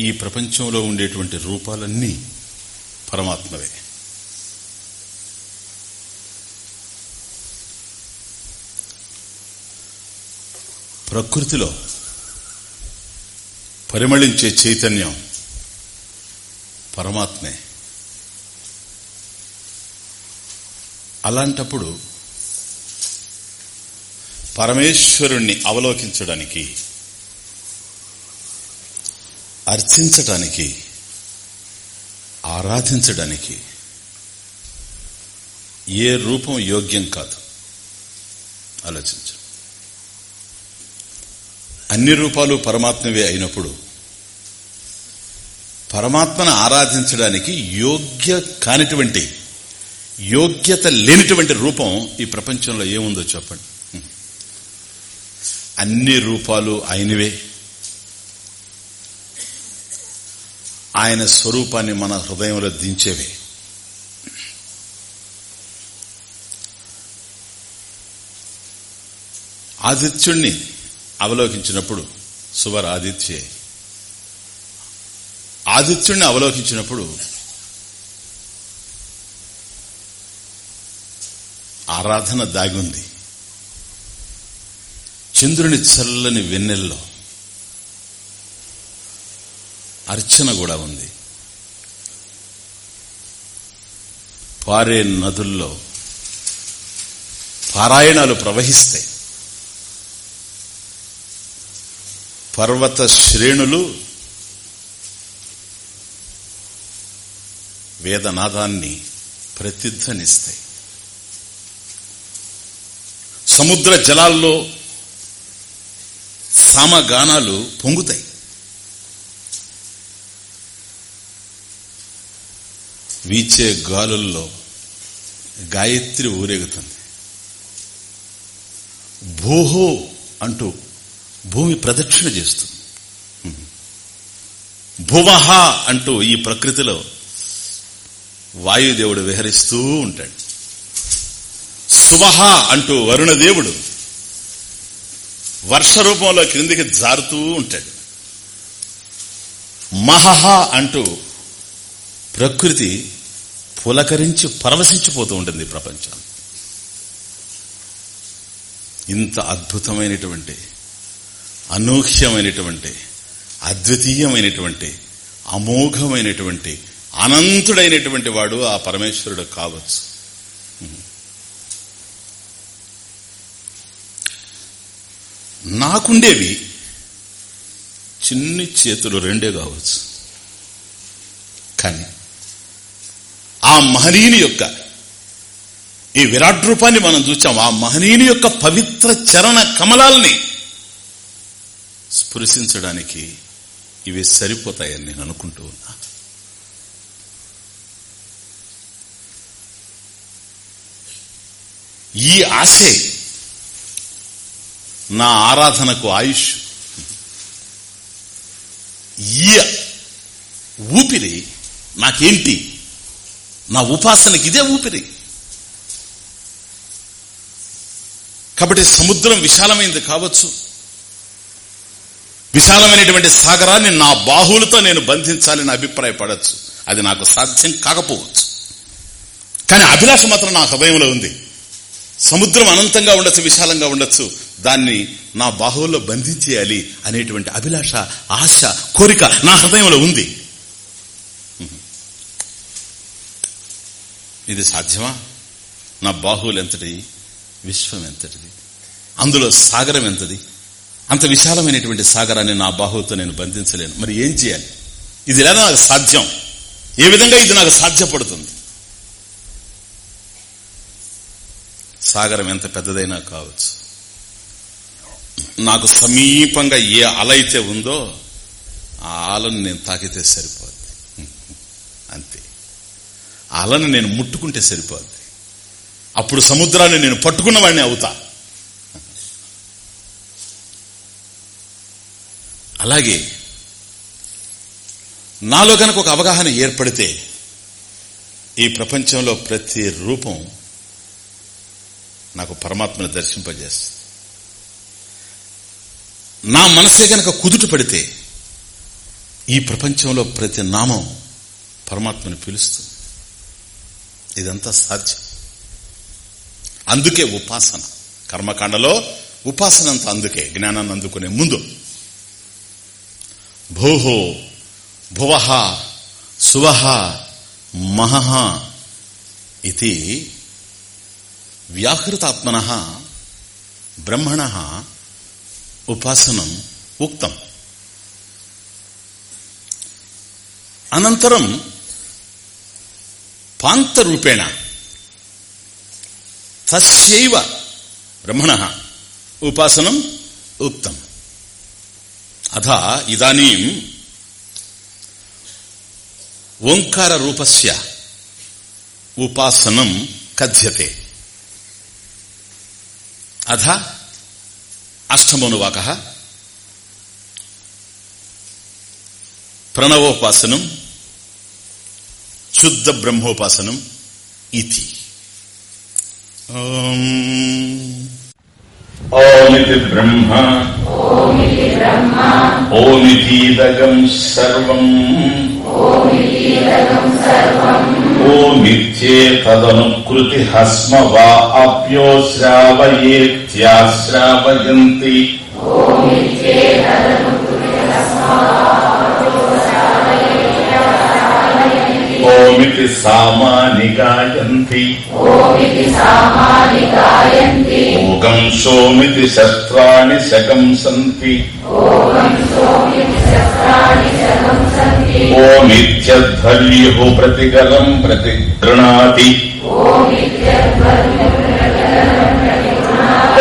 ఈ ప్రపంచంలో ఉండేటువంటి రూపాలన్నీ పరమాత్మవే. ప్రకృతిలో పరిమళించే చైతన్యం పరమాత్మే. అలాంటప్పుడు పరమేశ్వరుణ్ణి అవలోకించడానికి అర్చించటానికి ఆరాధించడానికి ఏ రూపం యోగ్యం కాదు. ఆలోచించు. అన్ని రూపాలు పరమాత్మవే అయినప్పుడు పరమాత్మను ఆరాధించడానికి యోగ్య కానిటువంటి యోగ్యత లేనిటువంటి రూపం ఈ ప్రపంచంలో ఏముందో చెప్పండి. అన్ని రూపాలు ఆయనవే. ఆయన స్వరూపాన్ని మన హృదయంలో దించేవి. ఆదిత్యుణ్ణి అవలోకించినప్పుడు సువర్ ఆదిత్యే ఆదిత్యుణ్ణి అవలోకించినప్పుడు ఆరాధన దాగుంది. చంద్రుని చల్లని వెన్నెల్లో అర్చన కూడా ఉంది. పారే నదుల్లో పారాయణాలు ప్రవహిస్తాయి. పర్వత శ్రేణులు వేదనాదాన్ని ప్రతిధ్వనిస్తాయి. సముద్ర జలాల్లో సామగానాలు పొంగుతాయి. వీచే గాలుల్లో గాయత్రి ఊరేగుతుంది. భూహో అంటూ భూమి ప్రదక్షిణ చేస్తుంది. భువహ అంటూ ఈ ప్రకృతిలో వాయుదేవుడు విహరిస్తూ ఉంటాడు. సువహ అంటూ వరుణదేవుడు వర్ష రూపంలో క్రిందికి జారుతూ ఉంటాడు. మహహ అంటూ ప్రకృతి పులకరించి పరవశించిపోతూ ఉంటుంది ప్రపంచం. ఇంత అద్భుతమైనటువంటి అనూహ్యమైనటువంటి అద్వితీయమైనటువంటి అమోఘమైనటువంటి అనంతుడైనటువంటి వాడు ఆ పరమేశ్వరుడు కావచ్చు. నాకుండేవి చిన్ని చేతులు రెండే కావచ్చు. కానీ ఆ మహనీయుని యొక్క ఈ విరాట్ రూపాన్ని మనం చూచాం. ఆ మహనీయుని యొక్క పవిత్ర చరణ కమలాల్ని స్పృశించడానికి ఇవి సరిపోతాయని నేను అనుకుంటూ ఉన్నా. ఈ ఆశే నా ఆరాధనకు ఆయుష్. ఈ ఊపిరి నాకేంటి? నా ఉపాసనకి ఇదే ఊపిరి. కాబట్టి సముద్రం విశాలమైంది కావచ్చు. విశాలమైనటువంటి సాగరాన్ని నా బాహువులతో నేను బంధించాలని అభిప్రాయపడచ్చు అది నాకు సాధ్యం కాకపోవచ్చు. కానీ అభిలాష మాత్రం నా హృదయంలో ఉంది. సముద్రం అనంతంగా ఉండొచ్చు విశాలంగా ఉండొచ్చు. దాన్ని నా బాహువుల్లో బంధించేయాలి అనేటువంటి అభిలాష ఆశ కోరిక నా హృదయంలో ఉంది. ఇది సాధ్యమా? నా బాహువులు ఎంతటి? విశ్వం ఎంతటిది? అందులో సాగరం ఎంతది? అంత విశాలమైనటువంటి సాగరాన్ని నా బాహువుతో నేను బంధించలేను. మరి ఏం చేయాలి? ఇది ఎలా నాకు సాధ్యం? ఏ విధంగా ఇది నాకు సాధ్యపడుతుంది? సాగరం ఎంత పెద్దదైనా కావచ్చు. నాకు సమీపంగా ఏ అల అయితే ఉందో ఆ అలను నేను తాకితే సరిపో అంతే ఆ అలను నేను ముట్టుకుంటే సరిపోద్ది అప్పుడు సముద్రాన్ని నేను పట్టుకున్నవాడిని అవుతా. అలాగే నాలో కనుక ఒక అవగాహన ఏర్పడితే ఈ ప్రపంచంలో ప్రతి రూపం నాకు పరమాత్మను దర్శింపజేస్తుంది. నా మనసే గనక కుదుట పడితే ఈ ప్రపంచంలో ప్రతి నామం పరమాత్మని పిలుస్తుంది. ఇదంతా సాధ్యం. అందుకే ఉపాసన. కర్మకాండలో ఉపాసన అంతా అందుకే జ్ఞానాన్ని అందుకునే ముందు. భూహో భువహ సువహ మహహ ఇది వ్యాహృతాత్మన బ్రహ్మణ ఉపాసనం ఉక్తం. అనంతరం పాంతరూపేణ. తస్యైవ బ్రహ్మణ. ఉపాసనం ఉక్తం. అథ ఇదానీం ఓంకార రూపస్య ఉపాసనం కథ్యతే. అథ అష్టమోనువాక. ప్రణవోపాసనం శుద్ధ బ్రహ్మోపాసనం ఇది ఓమితి బ్రహ్మ ఓమితీదగం సర్వం ఓమిత్యే తదనుకృతి హస్మ వా అప్యో శ్రావయేత్యాశ్రావయంతి ओमिति सामानि गायन्ति। ओमिति सामानि गायन्ति। ओकं सोमिति शस्त्राणि शकं सन्ति। ओकं सोमिति शस्त्राणि शकं शकंसन्ति ओमित्यध्वर्युः प्रतिकलम् प्रतिगृणाति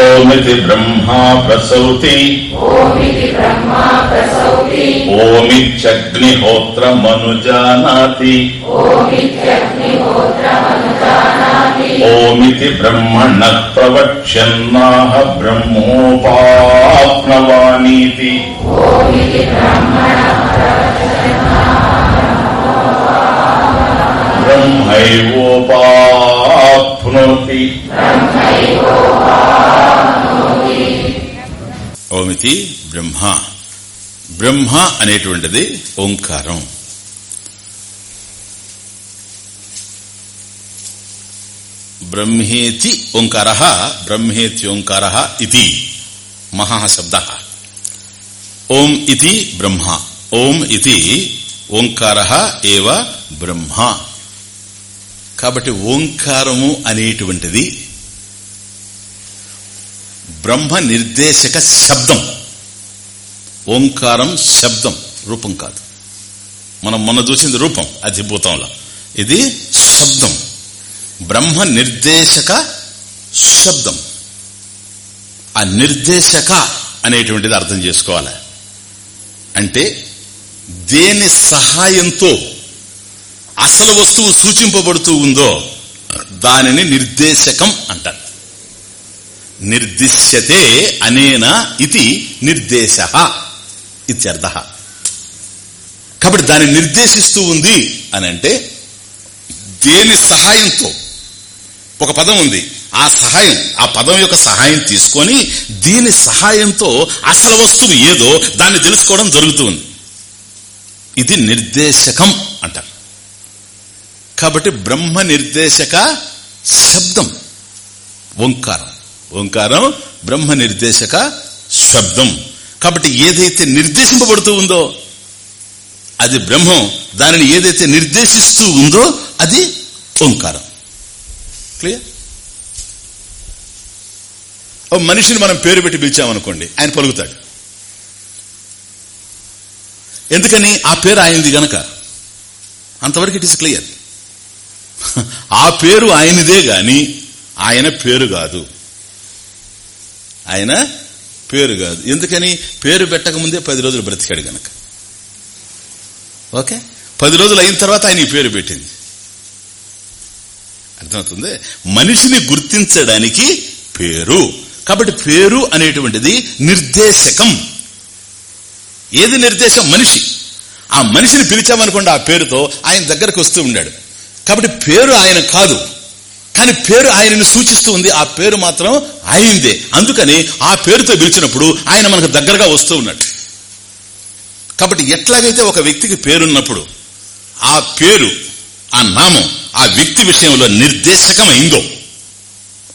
ओमिति ब्रह्मा प्रसौति। ओमिति ब्रह्मा प्रसौति। ప్రసౌతి ఓమిత్యగ్నిహోత్రమనుజానాతి ఓమితి బ్రహ్మణ ప్రవక్ష్యన్నాహ బ్రహ్మోపాప్నవానీతి బ్రహ్మైవోపాప్నోతి ఓమితి బ్రహ్మ బ్రహ్మ అనేటువంటిది ఓంకారం. బ్రహ్మేతి ఓంకార బ్రహ్మేతి ఓంకార ఇది మహాశబ్ద ఓం ఇది బ్రహ్మ ఓం ఇది ఓంకార ఏవ బ్రహ్మ. కాబట్టి ఓంకారము అనేటువంటిది బ్రహ్మ నిర్దేశక శబ్దం. ఓంకారం శబ్దం రూపం కాదు. మనం మొన్న చూసింది రూపం అధిభూతంలో. ఇది శబ్దం. బ్రహ్మ నిర్దేశక శబ్దం. ఆ నిర్దేశక అనేటువంటిది అర్థం చేసుకోవాలి. అంటే దేని సహాయంతో అసలు వస్తువు సూచింపబడుతూ ఉందో దానిని నిర్దేశకం అంటారు. నిర్దిశ్యతే అనేన ఇది నిర్దేశ. ఇత్యర్థ. కాబట్టి దాన్ని నిర్దేశిస్తూ ఉంది అని అంటే దేని సహాయంతో? ఒక పదం ఉంది. ఆ సహాయం ఆ పదం యొక్క సహాయం తీసుకొని దీని సహాయంతో అసలు వస్తువు ఏదో దాన్ని తెలుసుకోవడం జరుగుతుంది ఇది నిర్దేశకం అంటారు. కాబట్టి బ్రహ్మ నిర్దేశక శబ్దం ఓంకారం. ఓంకారం బ్రహ్మ నిర్దేశక శబ్దం. కాబట్టి ఏదైతే నిర్దేశింపబడుతూ ఉందో అది బ్రహ్మం. దానిని ఏదైతే నిర్దేశిస్తూ ఉందో అది ఓంకారం. క్లియర్? ఓ మనిషిని మనం పేరు పెట్టి పిలిచామనుకోండి ఆయన పలుకుతాడు. ఎందుకని? ఆ పేరు ఆయనది గనక. అంతవరకు ఇట్ ఇస్ క్లియర్. ఆ పేరు ఆయనదే గాని ఆయన పేరు కాదు. ఆయన పేరు కాదు. ఎందుకని? పేరు పెట్టక ముందే పది రోజులు బ్రతికాడు గనక. ఓకే? పది రోజులు అయిన తర్వాత ఆయన ఈ పేరు పెట్టింది. అర్థమవుతుంది? మనిషిని గుర్తించడానికి పేరు. కాబట్టి పేరు అనేటువంటిది నిర్దేశకం. ఏది నిర్దేశం? మనిషి. ఆ మనిషిని పిలిచామనుకోండి ఆ పేరుతో ఆయన దగ్గరకు వస్తూ ఉండాడు. కాబట్టి పేరు ఆయన కాదు. కానీ పేరు ఆయనని సూచిస్తూ ఉంది. ఆ పేరు మాత్రం ఆయనదే అందుకని ఆ పేరుతో పిలిచినప్పుడు ఆయన మనకు దగ్గరగా వస్తూ ఉన్నట్టు కాబట్టి ఎట్లాగైతే ఒక వ్యక్తికి పేరున్నప్పుడు ఆ పేరు ఆ నామం ఆ వ్యక్తి విషయంలో నిర్దేశకమైందో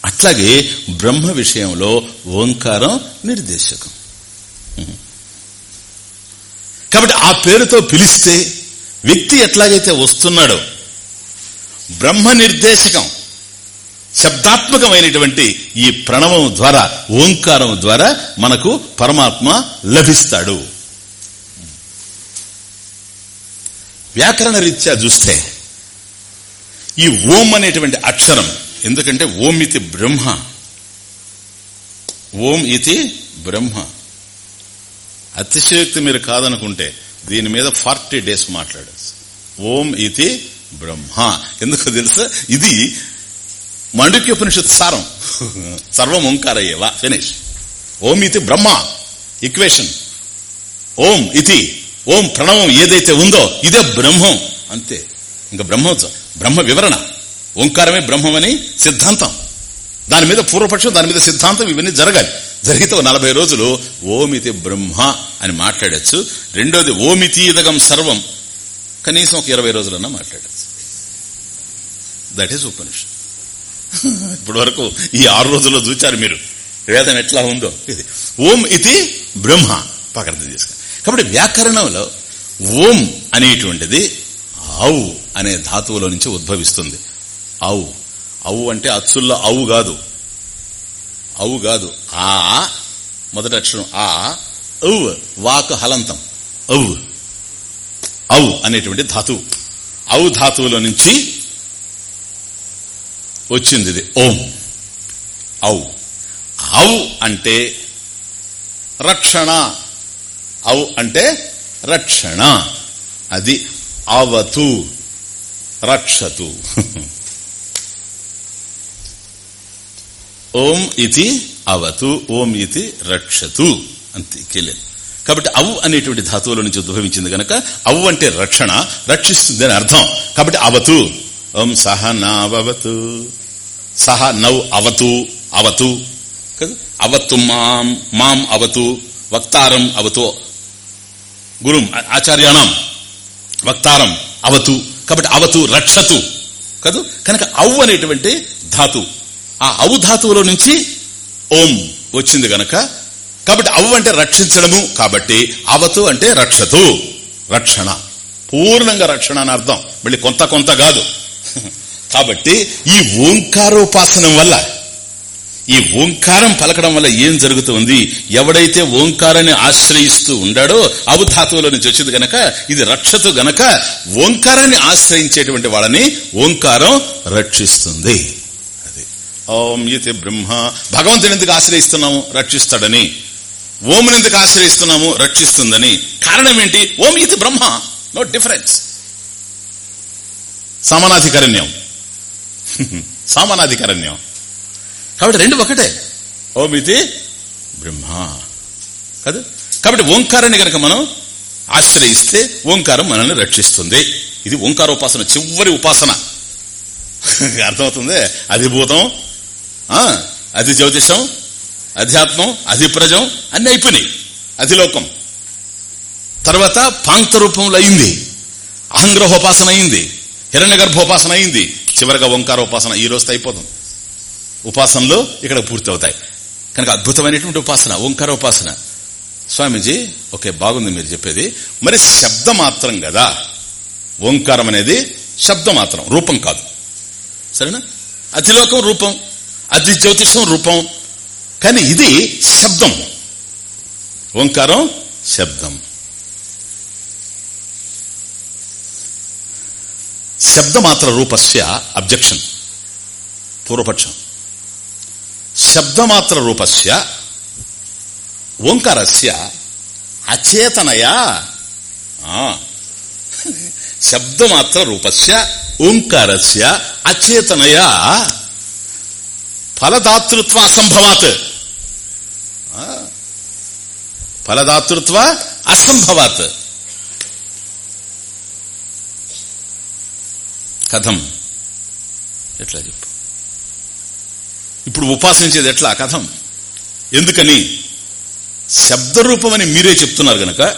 అట్లాగే బ్రహ్మ విషయంలో ఓంకారం నిర్దేశకం. కాబట్టి ఆ పేరుతో పిలిస్తే వ్యక్తి ఎట్లాగైతే వస్తున్నాడో బ్రహ్మ నిర్దేశకం. శబ్దాత్మకమైనటువంటి ఈ ప్రణవం ద్వారా ఓంకారం ద్వారా మనకు పరమాత్మ లభిస్తాడు. వ్యాకరణ రీత్యా చూస్తే ఈ ఓం అనేటువంటి అక్షరం ఎందుకంటే ఓం ఇది బ్రహ్మ. ఓం ఇది బ్రహ్మ. అతిశయోక్తి మీరు కాదనుకుంటే దీని మీద ఫార్టీ డేస్ మాట్లాడచ్చు. ఓం ఇది బ్రహ్మ. ఎందుకు తెలుసా? ఇది మండుక్యోపనిషత్ సారం. సర్వం ఓంకారయ్యేవా ఫినిష్ ఓం ఇది బ్రహ్మ. ఈక్వేషన్ ఓం ఇది ఓం ప్రణవం ఏదైతే ఉందో ఇదే బ్రహ్మం. అంతే. ఇంకా బ్రహ్మ బ్రహ్మ వివరణ. ఓంకారమే బ్రహ్మమని సిద్ధాంతం. దాని మీద పూర్వపక్షం దాని మీద సిద్ధాంతం ఇవన్నీ జరగాలి. జరిగితే నలభై రోజులు ఓమితి బ్రహ్మ అని మాట్లాడచ్చు. రెండోది ఓమితీదగం సర్వం. కనీసం ఒక ఇరవై రోజులన్నా మాట్లాడచ్చు. దట్ ఈస్ ఉపనిషత్ ఇప్పటి వరకు ఈ ఆరు రోజుల్లో చూచారు మీరు. వేదం ఎట్లా ఉందో. ఇది ఓం ఇది బ్రహ్మ. పకర్థం చేసుకుని కాబట్టి వ్యాకరణంలో ఓం అనేటువంటిది ఔ అనే ధాతువులో నుంచి ఉద్భవిస్తుంది. ఔ ఔ అంటే అచ్చుల్లో ఔ కాదు. ఔ కాదు. ఆ మొదటి అక్షరం ఆ ఔ వాక్ హలంతం. ఔ. ఔ అనేటువంటి ధాతువు. ఔ ధాతువులో నుంచి వచ్చింది ఇది. ఓం. ఔ. ఔ అంటే రక్షణ. ఔ అంటే రక్షణ. అది అవతు. రక్షతు. ఓం ఇది అవతు. ఓం ఇది రక్షతు. అంతే కెళ్ళింది కాబట్టి అవు అనేటువంటి ధాతువుల నుంచి ఉద్భవించింది గనక అవు అంటే రక్షణ. రక్షిస్తుంది అని అర్థం. కాబట్టి అవతు. ఓం సహ నావతు సహ నౌ అవతు అవతు. కదా? అవతు మాం మాం అవతు వక్తారం అవతు. గురుం ఆచార్యాణం. వక్తారం అవతు. కాబట్టి అవతు రక్షతు. కదూ? కనుక అవు అనేటువంటి ధాతు. ఆ అవు ధాతువులో నుంచి ఓం వచ్చింది గనక కాబట్టి అవు అంటే రక్షించడము. కాబట్టి అవతు అంటే రక్షతు. రక్షణ. పూర్ణంగా రక్షణ అని అర్థం. మళ్ళీ కొంత కొంత కాదు. కాబట్టి ఈ ఓంకారోపాసనం వల్ల ఈ ఓంకారం పలకడం వల్ల ఏం జరుగుతుంది? ఎవడైతే ఓంకారాన్ని ఆశ్రయిస్తూ ఉండాడో అవధాతువులో నుంచి వచ్చింది గనక ఇది రక్షతు గనక ఓంకారాన్ని ఆశ్రయించేటువంటి వాళ్ళని ఓంకారం రక్షిస్తుంది. అది. ఓం ఇది బ్రహ్మ. భగవంతుని ఎందుకు ఆశ్రయిస్తున్నాము? రక్షిస్తాడని. ఓంని ఎందుకు ఆశ్రయిస్తున్నాము? రక్షిస్తుందని. కారణం ఏంటి? ఓం ఇది బ్రహ్మ. No difference సమానాధికరణ్యం. సామానాధికరణ్యం. కాబట్టి రెండు ఒకటే. ఓం ఇది బ్రహ్మ. కదా? కాబట్టి ఓంకారాన్ని గనక మనం ఆశ్రయిస్తే ఓంకారం మనల్ని రక్షిస్తుంది. ఇది ఓంకారోపాసన చివరి ఉపాసన. అర్థమవుతుంది? అధిభూతం అధి జ్యోతిషం అధ్యాత్మం అధిప్రజం అన్ని అయిపోయినాయి. అధిలోకం. తర్వాత పాంక్త రూపంలో అయింది. అహంగ్రహోపాసన అయింది. హిరణ్య గర్భోపాసన అయింది. చివరిగా ఓంకారోపాసన ఈ రోజుతో అయిపోతుంది ఉపాసనలు ఇక్కడ పూర్తి అవుతాయి కనుక అద్భుతమైనటువంటి ఉపాసన ఓంకారోపాసన. స్వామీజీ ఓకే బాగుంది మీరు చెప్పేది. మరి శబ్ద మాత్రం కదా. ఓంకారం అనేది శబ్ద మాత్రం రూపం కాదు. సరేనా? అతిలోకం రూపం అతి జ్యోతిషం రూపం. కానీ ఇది శబ్దం. ఓంకారం శబ్దం. శబ్దమాత్ర రూపస్య అబ్జెక్షన్ పూర్వపక్షం. శబ్దమాత్ర రూపస్య ఓంకారస్య అచేతనయా. శబ్దమాత్ర రూపస్య ఓంకారస్య అచేతనయా. ఫలదాతృత్వ అసంభవాత్ ఫలదాతృత్వ అసంభవాత్. కథం. ఎట్లా చెప్పు? ఇప్పుడు ఉపాసించేది ఎట్లా? కథం. ఎందుకని? శబ్దరూపమని మీరే చెప్తున్నారు గనక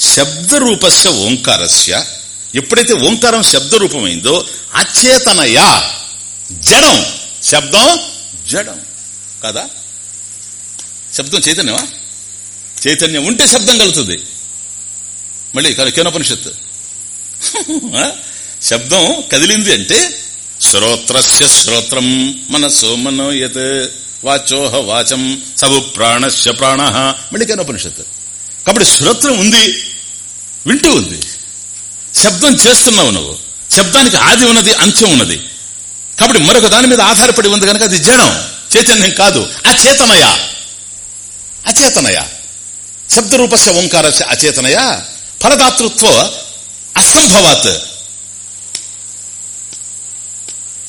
శబ్దరూపస్య ఓంకారస్య. ఎప్పుడైతే ఓంకారం శబ్దరూపమైందో అచేతనయా జడం. శబ్దం జడం. కదా? శబ్దం చైతన్యమా? చైతన్యం ఉంటే శబ్దం కలుగుతుంది. మళ్ళీ కేనోపనిషత్తు. శబ్దం కదిలింది అంటే శ్రోత్రస్య శ్రోత్రం మనస్సో మనోయత్ వాచోహ వాచం సబు ప్రాణస్య ప్రాణ మళ్ళీ ఉపనిషత్తు కాబట్టి శ్రోత్రం ఉంది వింటూ ఉంది. శబ్దం చేస్తున్నావు నువ్వు. శబ్దానికి ఆది ఉన్నది అంత్యం ఉన్నది. కాబట్టి మరొక దాని మీద ఆధారపడి ఉంది కనుక అది జడం చైతన్యం కాదు. అచేతనయ? అచేతనయ? శబ్దరూపస్య ఓంకారస్య అచేతనయ? ఫలదాతృత్వ అసంభవాత్.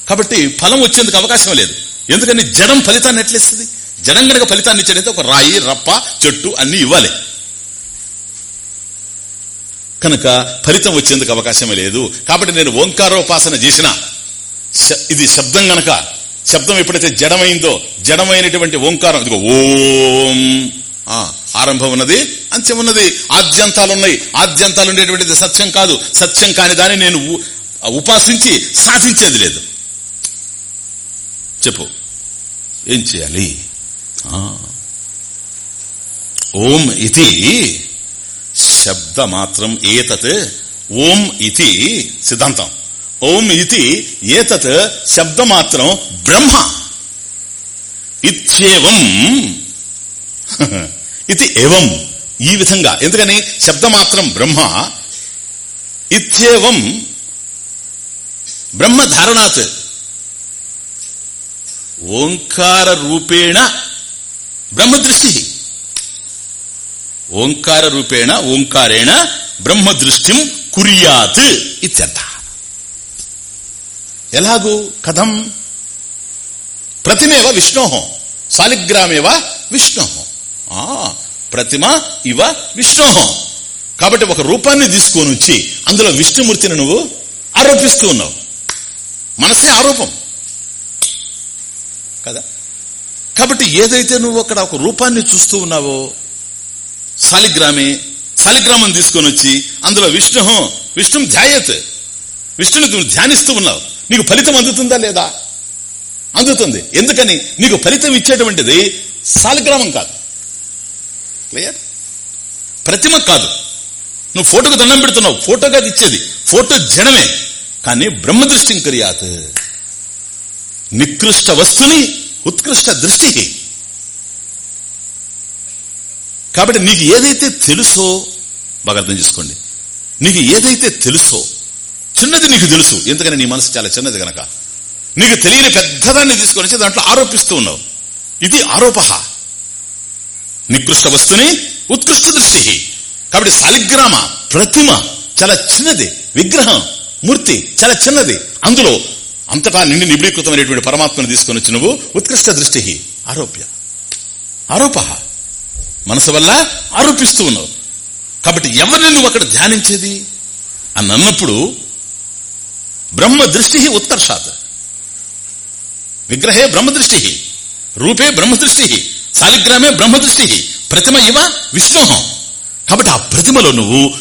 కాబట్టి ఫలం వచ్చేందుకు అవకాశం లేదు. ఎందుకని జడం ఫలితాన్ని ఎట్లేస్తుంది? జడం గనక ఫలితాన్ని ఇచ్చాడైతే ఒక రాయి రప్ప చెట్టు అన్ని ఇవ్వాలి. కనుక ఫలితం వచ్చేందుకు అవకాశమే లేదు. కాబట్టి నేను ఓంకారోపాసన చేసిన శ- ఇది శబ్దం గనక శబ్దం ఎప్పుడైతే జడమైందో జడమైనటువంటి ఓంకారం ఇదిగో ఓం ఆరంభం ఉన్నది అంత్యం ఉన్నది ఆద్యంతాలు ఉన్నాయి. ఆద్యంతాలు ఉండేటువంటిది సత్యం కాదు. సత్యం కాని దాన్ని నేను ఉపాసించి సాధించేది లేదు. చెప్పు. ఏం చేయాలి? ఆ. ఓం ఇది శబ్దమాత్రం ఏతత్ ఓం ఇది సిద్ధాంతం. ఓం ఇది ఏతత్ శబ్దమాత్రం బ్రహ్మ. ఇత్యేవం. ఇది ఏవం ఈ విధంగా. ఎందుకని? శబ్దమాత్రం బ్రహ్మ. ఇత్యేవం బ్రహ్మ ధారణాత్ ఓంకార రూపేణ బ్రహ్మదృష్టి. ఓంకార రూపేణ ఓంకారేణ బ్రహ్మదృష్టిం కుర్యాత్ ఇత్యర్థ. ఎలాగూ కథం? ప్రతిమేవ విష్ణో సాలిగ్రామేవ విష్ణో. ఆ, ప్రతిమ ఇవ విష్ణో. కాబట్టి ఒక రూపాన్ని తీసుకొని వచ్చి అందులో విష్ణుమూర్తిని నువ్వు ఆరోపిస్తూ ఉన్నావు. మనసే ఆరోపం కదా? కాబట్టి ఏదైతే నువ్వు అక్కడ ఒక రూపాన్ని చూస్తూ ఉన్నావో సాలిగ్రామే సాలిగ్రామం తీసుకొని వచ్చి అందులో విష్ణు విష్ణు ధ్యాయత్. విష్ణుని నువ్వు ధ్యానిస్తూ ఉన్నావు. నీకు ఫలితం అందుతుందా లేదా? అందుతుంది. ఎందుకని? నీకు ఫలితం ఇచ్చేటువంటిది సాలిగ్రామం కాదు. క్లియర్? ప్రతిమ కాదు. నువ్వు ఫోటోకు దండం పెడుతున్నావు. ఫోటో ఇచ్చేది. ఫోటో జనమే. కానీ బ్రహ్మదృష్టిం కరియాత్. నికృష్ట వస్తుని ఉత్కృష్ట దృష్టి కాబట్టి నీకు ఏదైతే తెలుసో బాగా అర్థం చేసుకోండి. నీకు ఏదైతే తెలుసో చిన్నది నీకు తెలుసు. ఎందుకని నీ మనసు చాలా చిన్నది గనక. నీకు తెలియని పెద్దదాన్ని తీసుకొని దాంట్లో ఆరోపిస్తూ ఉన్నావు. ఇది ఆరోప. నికృష్ట వస్తుని ఉత్కృష్ట దృష్టి. కాబట్టి సాలిగ్రామ ప్రతిమ చాలా చిన్నది. విగ్రహం మూర్తి చాలా చిన్నది. అందులో అంతటా నిండి నిబిడీకృతమైనటువంటి పరమాత్మను తీసుకొని వచ్చి నువ్వు ఉత్కృష్ట దృష్టి ఆరోప్య. ఆరోప. మనసు వల్ల ఆరోపిస్తూ ఉన్నావు. కాబట్టి ఎవరిని నువ్వు అక్కడ ధ్యానించేది? అని అన్నప్పుడు బ్రహ్మ దృష్టి ఉత్కర్షాత్ విగ్రహే బ్రహ్మదృష్టి రూపే బ్రహ్మదృష్టి సాలిగ్రామే బ్రహ్మదృష్టి ప్రతిమ ఇవ విష్ణోహం కాబట్టి ఆ ప్రతిమలో నువ్వు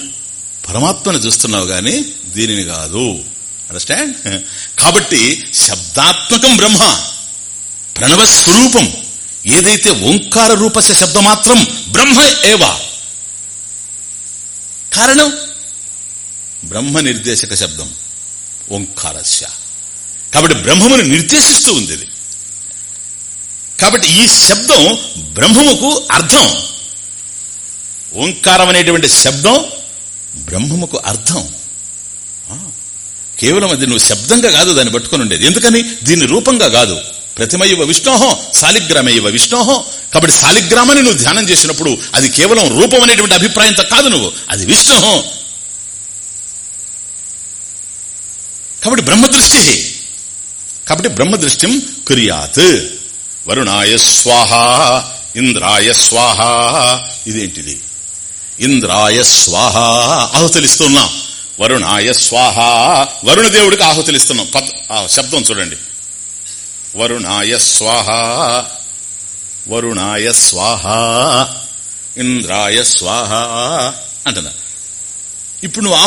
పరమాత్మను చూస్తున్నావు గాని దీనిని కాదు. అండర్స్టాండ్ కాబట్టి శబ్దాత్మకం బ్రహ్మ ప్రణవ స్వరూపం ఏదైతే ఓంకార రూపస్య శబ్దమాత్రం బ్రహ్మ ఏవా. కారణం? బ్రహ్మ నిర్దేశక శబ్దం ఓంకారస్య. కాబట్టి బ్రహ్మమును నిర్దేశిస్తూ ఉంది ఇది. కాబట్టి ఈ శబ్దం బ్రహ్మముకు అర్థం. ఓంకారం అనేటువంటి శబ్దం బ్రహ్మముకు అర్థం. కేవలం అది నువ్వు శబ్దంగా కాదు దాన్ని పట్టుకొని ఉండేది. ఎందుకని? దీన్ని రూపంగా కాదు. ప్రతిమ విష్ణోహం సాలిగ్రామ విష్ణోహం. కాబట్టి సాలిగ్రామాన్ని నువ్వు ధ్యానం చేసినప్పుడు అది కేవలం రూపం అనేటువంటి అభిప్రాయంతో కాదు నువ్వు అది విష్ణోహం. కాబట్టి బ్రహ్మదృష్టి. కాబట్టి బ్రహ్మదృష్టిం కుర్యాత్. వరుణాయ స్వాహ ఇంద్రాయ స్వాహ ఇదేంటిది? ఇంద్రాయ స్వాహ ఆహుతులిస్తున్నాం వరుణాయ స్వాహ. వరుణ దేవుడికి ఆహుతులిస్తున్నాం పద్ ఆ శబ్దం చూడండి. వరుణాయ స్వాహ. వరుణాయ స్వాహ. ఇంద్రాయ స్వాహ. అంటున్నా ఇప్పుడు నువ్వు